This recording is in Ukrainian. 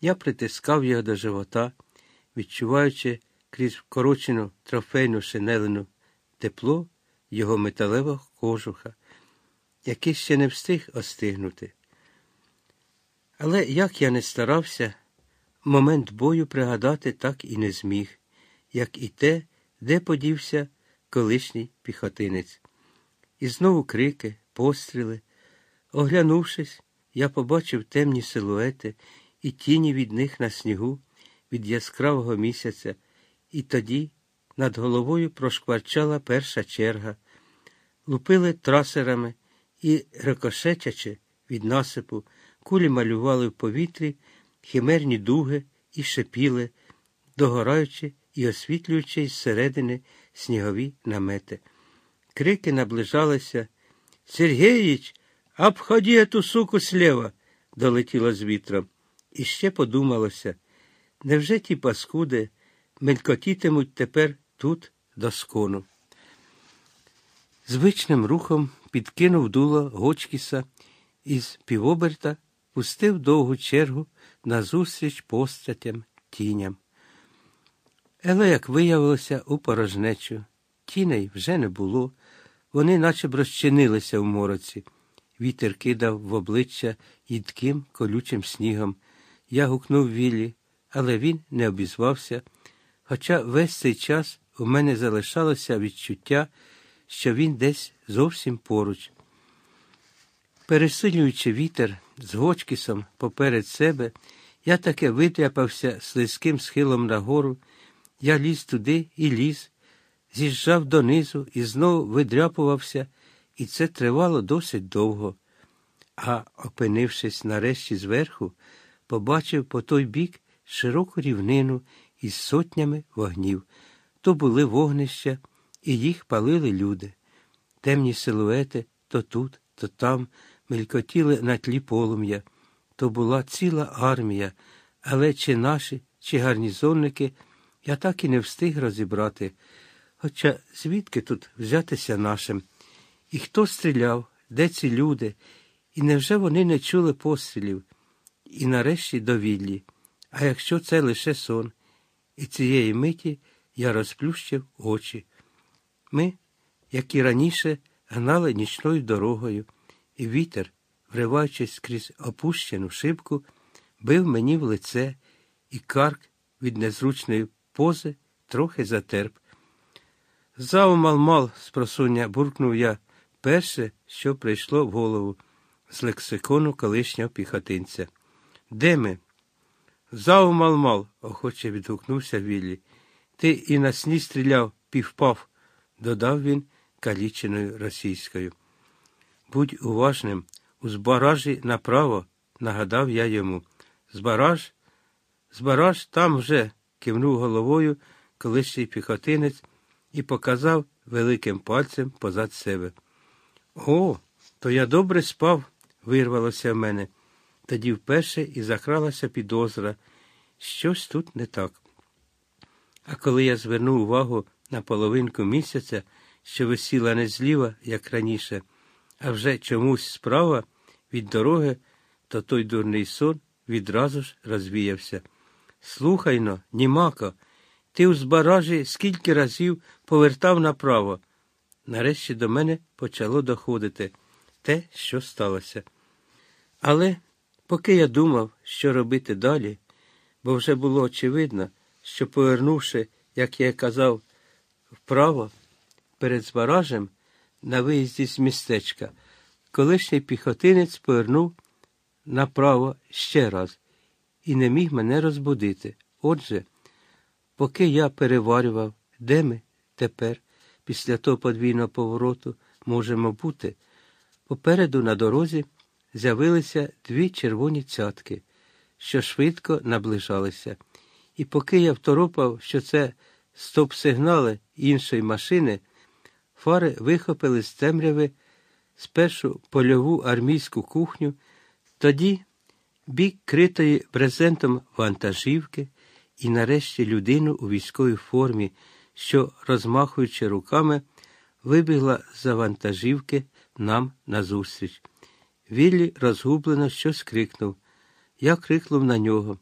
Я притискав його до живота, відчуваючи крізь вкорочену трофейну шинелину тепло його металевого кожуха, який ще не встиг остигнути. Але як я не старався, момент бою пригадати так і не зміг, як і те, де подівся колишній піхотинець. І знову крики, постріли. Оглянувшись, я побачив темні силуети і тіні від них на снігу від яскравого місяця, і тоді над головою прошкварчала перша черга, лупили трасерами і, рикошетячи від насипу, кулі малювали в повітрі химерні дуги і шепіли, догораючи і освітлюючи зсередини снігові намети. Крики наближалися. Сергеїч, обходи эту суку слева, долетіло з вітром. І ще подумалося, невже ті паскуди мелькотітимуть тепер тут до скону? Звичним рухом підкинув дуло Гочкіса із півоберта пустив довгу чергу назустріч постатям, тіням. Але, як виявилося, у порожнечу, тіней вже не було, вони наче б розчинилися в мороці. Вітер кидав в обличчя їдким колючим снігом. Я гукнув Віллі, але він не обізвався, хоча весь цей час у мене залишалося відчуття, що він десь зовсім поруч. Пересилюючи вітер з Гочкісом поперед себе, я таки витряпався слизьким схилом нагору, я ліз туди і ліз, з'їжджав донизу і знову видряпувався, і це тривало досить довго. А, опинившись нарешті зверху, побачив по той бік широку рівнину із сотнями вогнів. То були вогнища, і їх палили люди. Темні силуети то тут, то там мелькотіли на тлі полум'я. То була ціла армія, але чи наші, чи гарнізонники я так і не встиг розібрати. Хоча звідки тут взятися нашим? І хто стріляв, де ці люди? І невже вони не чули пострілів? І нарешті довіллі. А якщо це лише сон, і цієї миті я розплющив очі. Ми, як і раніше, гнали нічною дорогою, і вітер, вриваючись крізь опущену шибку, бив мені в лице, і карк від незручної пози трохи затерп. Заумал-мал, спросуння, буркнув я перше, що прийшло в голову з лексикону колишнього піхотинця. Де ми? Заумал-мал, охоче відгукнувся Віллі. Ти і на сні стріляв, півпав, додав він каліченою російською. Будь уважним, у збаражі направо, нагадав я йому. Збараж? Збараж там вже, кивнув головою колишній піхотинець і показав великим пальцем позад себе. О, то я добре спав, вирвалося в мене. Тоді вперше і закралася підозра. Щось тут не так. А коли я звернув увагу на половинку місяця, що висіла не зліва, як раніше, а вже чомусь справа від дороги, то той дурний сон відразу ж розвіявся. Слухайно, німако, ти у збаражі скільки разів повертав направо. Нарешті до мене почало доходити те, що сталося. Але поки я думав, що робити далі, бо вже було очевидно, що, повернувши, як я казав, вправо, перед збаражем, на виїзді з містечка, колишній піхотинець повернув направо ще раз і не міг мене розбудити. Отже, поки я переварював, де ми тепер, після того подвійного повороту, можемо бути, попереду на дорозі з'явилися дві червоні цятки, що швидко наближалися. І поки я второпав, що це стоп-сигнали іншої машини, фари вихопили з темряви спершу польову армійську кухню, тоді бік критої брезентом вантажівки і нарешті людину у військовій формі, що, розмахуючи руками, вибігла за вантажівки нам назустріч. Віллі розгублено щось крикнув. Я крикнув на нього.